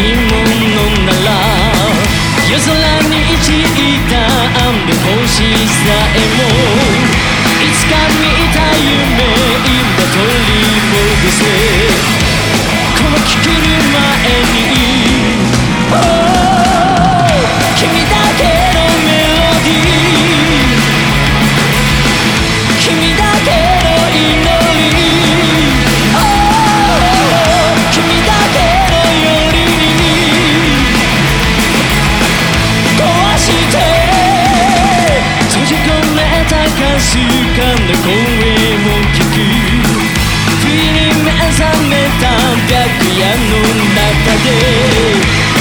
いものなら夜空に散った雨星さえもいつか見た夢今取り戻せ。このんだ声も聞く。つに目覚めた白夜の中で。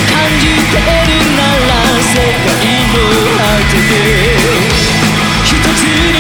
感じてるなら世界の果てで。一つに